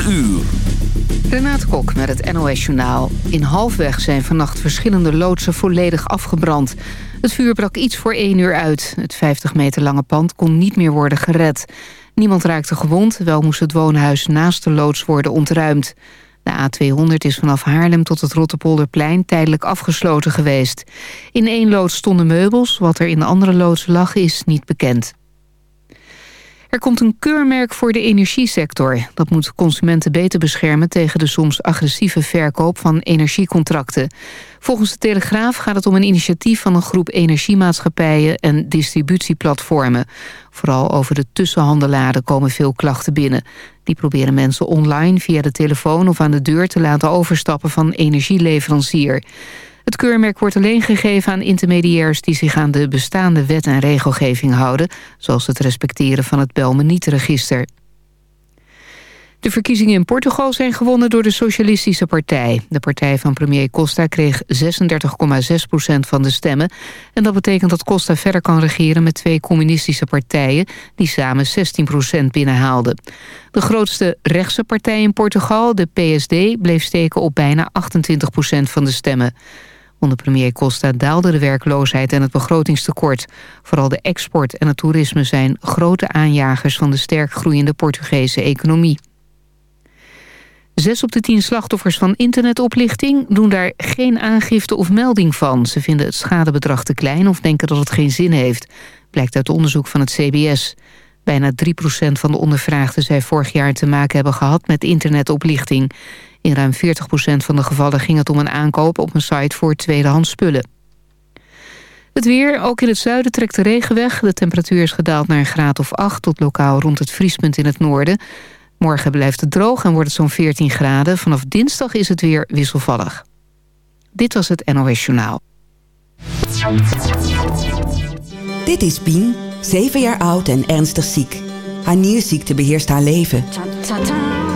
4 uur. Renate Kok met het NOS Journaal. In Halfweg zijn vannacht verschillende loodsen volledig afgebrand. Het vuur brak iets voor 1 uur uit. Het 50 meter lange pand kon niet meer worden gered. Niemand raakte gewond, wel moest het woonhuis naast de loods worden ontruimd. De A200 is vanaf Haarlem tot het Rotterpolderplein tijdelijk afgesloten geweest. In één loods stonden meubels, wat er in de andere loods lag is niet bekend. Er komt een keurmerk voor de energiesector. Dat moet consumenten beter beschermen tegen de soms agressieve verkoop van energiecontracten. Volgens de Telegraaf gaat het om een initiatief van een groep energiemaatschappijen en distributieplatformen. Vooral over de tussenhandelaren komen veel klachten binnen. Die proberen mensen online via de telefoon of aan de deur te laten overstappen van energieleverancier. Het keurmerk wordt alleen gegeven aan intermediairs... die zich aan de bestaande wet en regelgeving houden... zoals het respecteren van het Belmeniet-register. De verkiezingen in Portugal zijn gewonnen door de Socialistische Partij. De partij van premier Costa kreeg 36,6% van de stemmen. En dat betekent dat Costa verder kan regeren met twee communistische partijen... die samen 16% binnenhaalden. De grootste rechtse partij in Portugal, de PSD, bleef steken op bijna 28% van de stemmen. Onder premier Costa daalde de werkloosheid en het begrotingstekort. Vooral de export en het toerisme zijn grote aanjagers... van de sterk groeiende Portugese economie. Zes op de tien slachtoffers van internetoplichting doen daar geen aangifte of melding van. Ze vinden het schadebedrag te klein of denken dat het geen zin heeft. Blijkt uit onderzoek van het CBS. Bijna 3% van de ondervraagden zei vorig jaar te maken hebben gehad met internetoplichting. In ruim 40% van de gevallen ging het om een aankoop op een site voor tweedehands spullen. Het weer, ook in het zuiden trekt de regen weg. De temperatuur is gedaald naar een graad of 8 tot lokaal rond het vriespunt in het noorden. Morgen blijft het droog en wordt het zo'n 14 graden. Vanaf dinsdag is het weer wisselvallig. Dit was het NOS Journaal. Dit is Pien, 7 jaar oud en ernstig ziek. Haar nierziekte beheerst haar leven.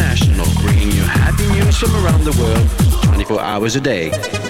International, bringing you happy news from around the world 24 hours a day.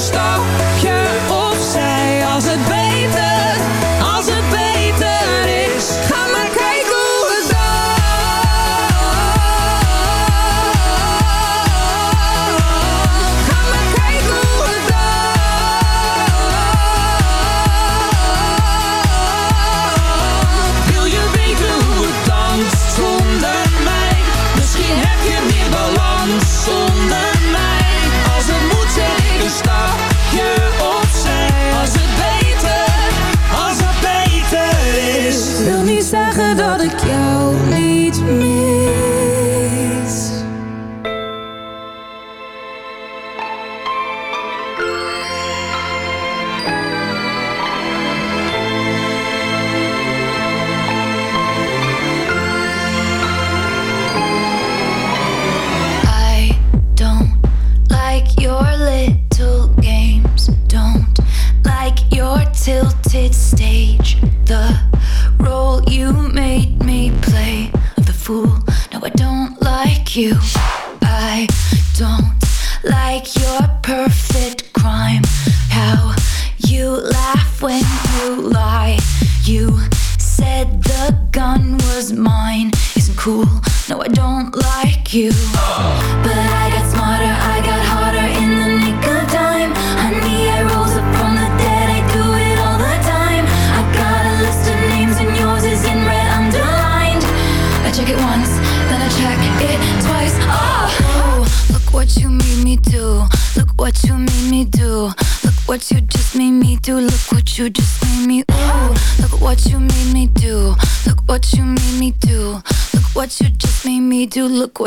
Stop.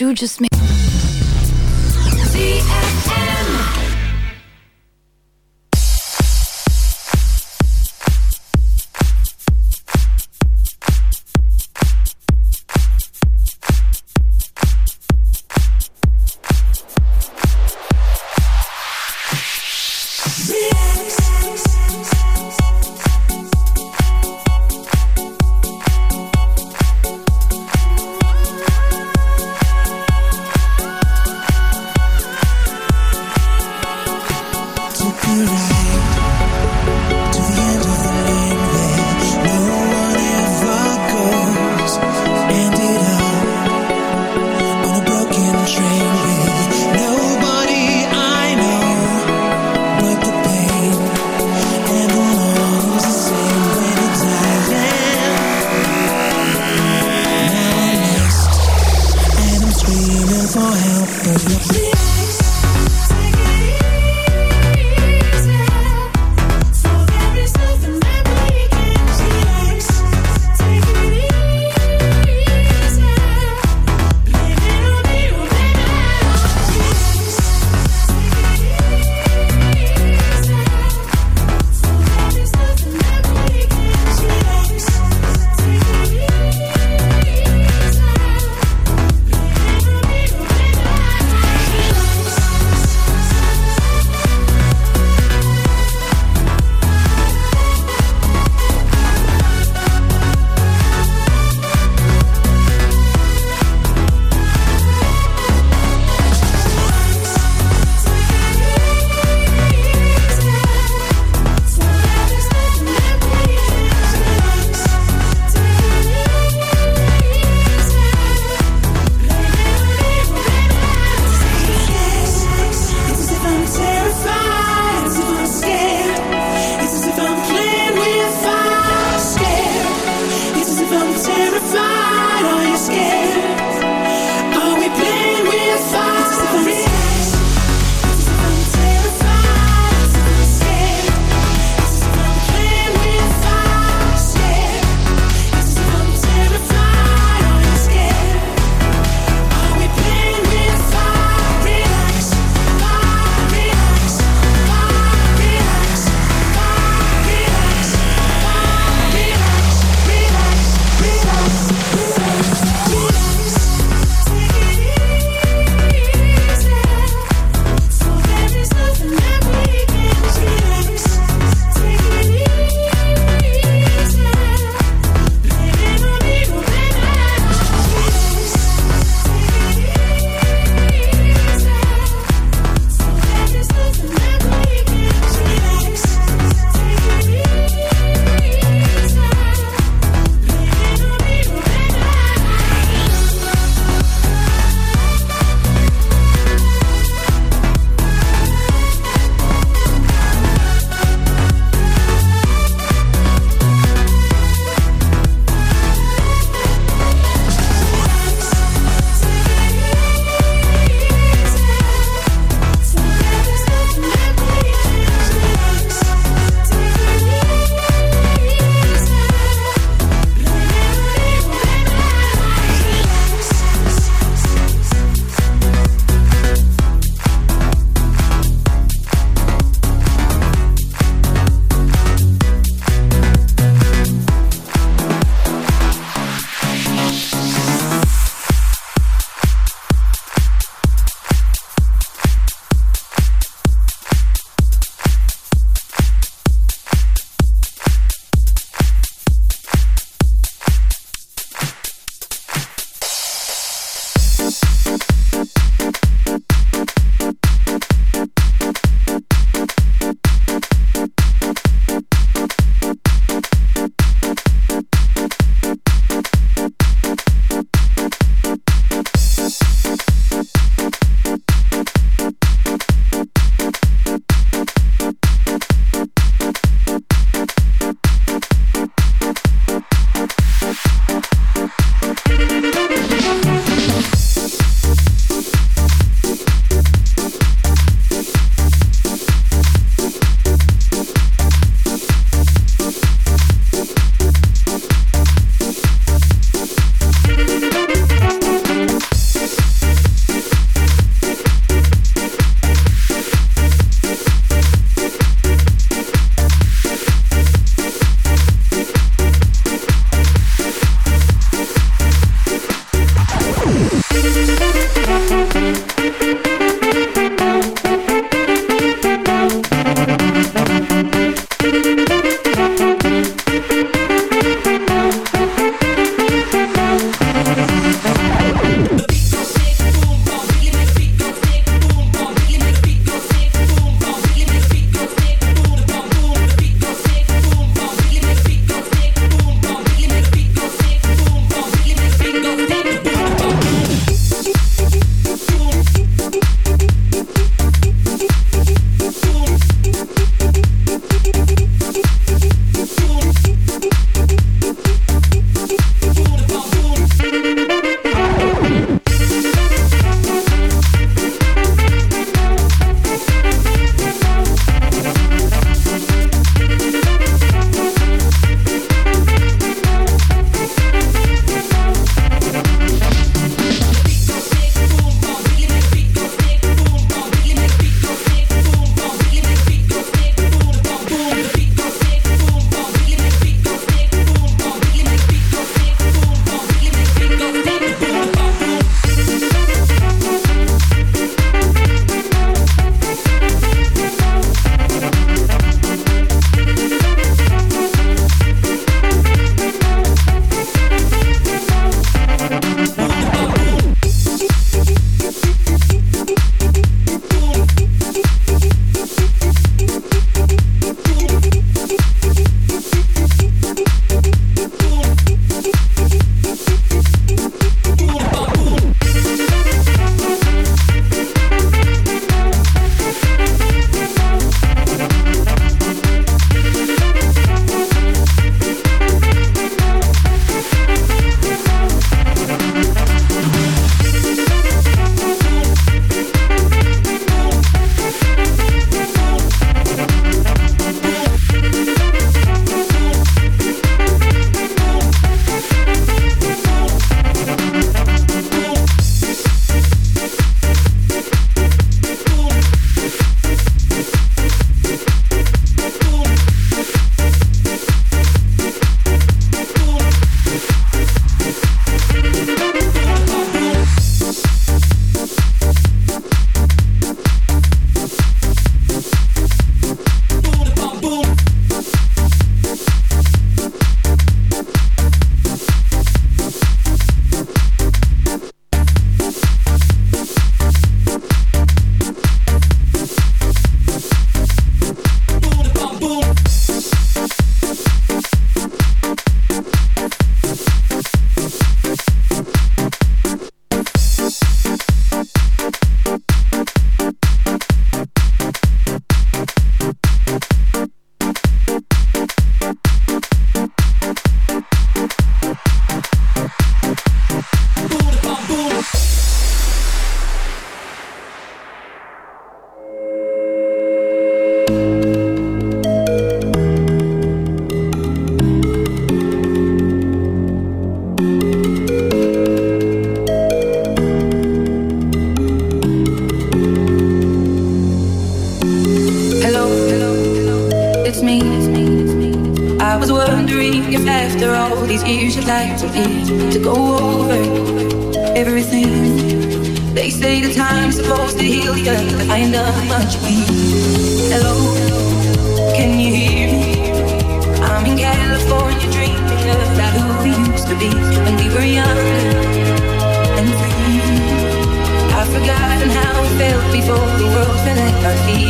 you just made.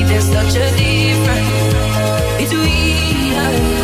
There's such a difference between us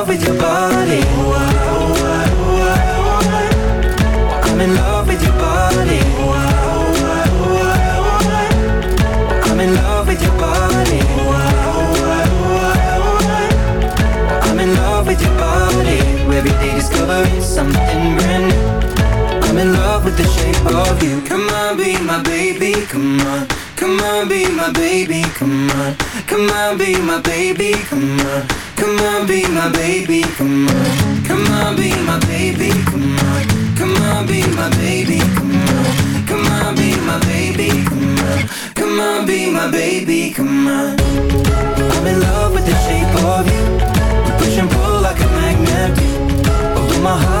of you. Come on, be my baby, come on. Come on, be my baby, come on. Come on, be my baby, come on. Come on, be my baby, come on. Come on, be my baby, come on. Come on, be my baby, come on. Come on, be my baby, come on. Come on, be my baby, come on. I'm in love with the shape of you. We push and pull like a magnet do. My heart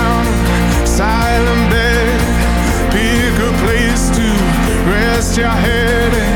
lost your head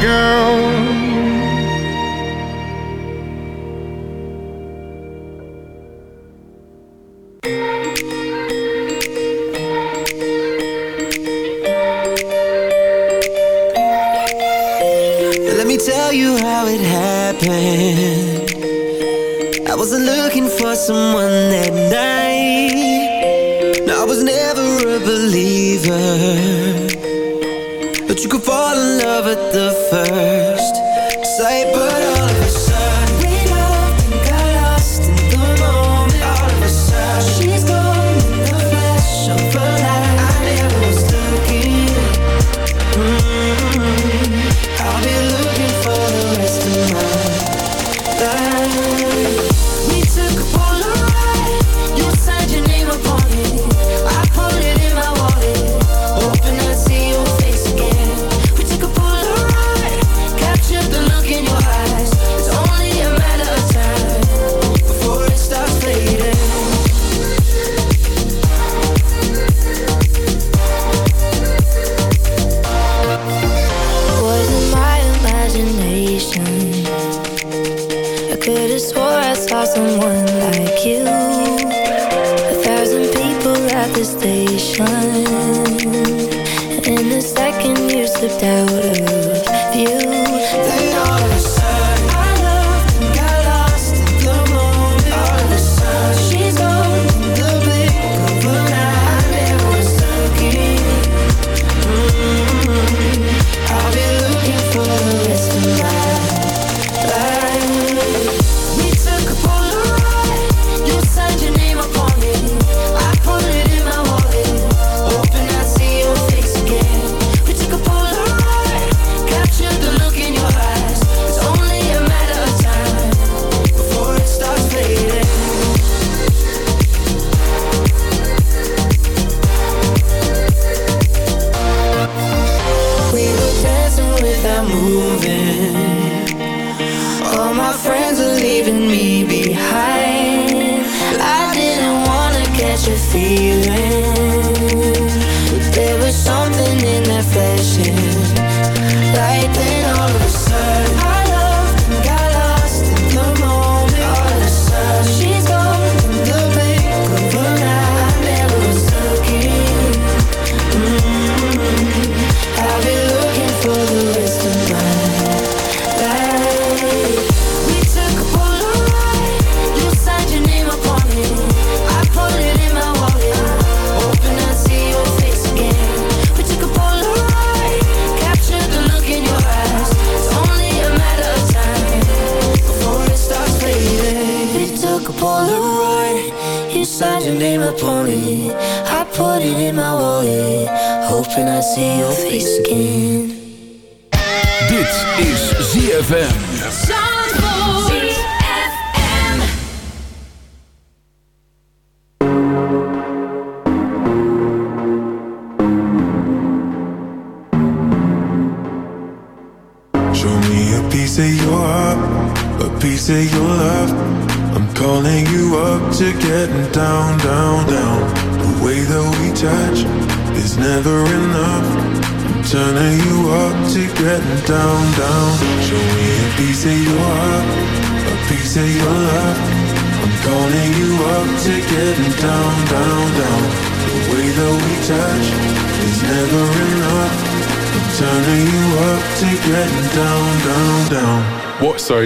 girl. Let me tell you how it happened. I wasn't looking for someone that night